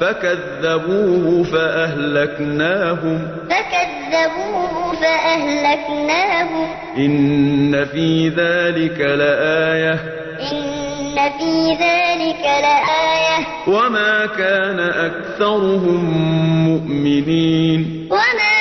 فكذبوه فأهلكناهم. فكذبوه فأهلكناهم. إن في ذلك لآية. إن في ذلك لآية. وما كان أكثرهم مؤمنين. وما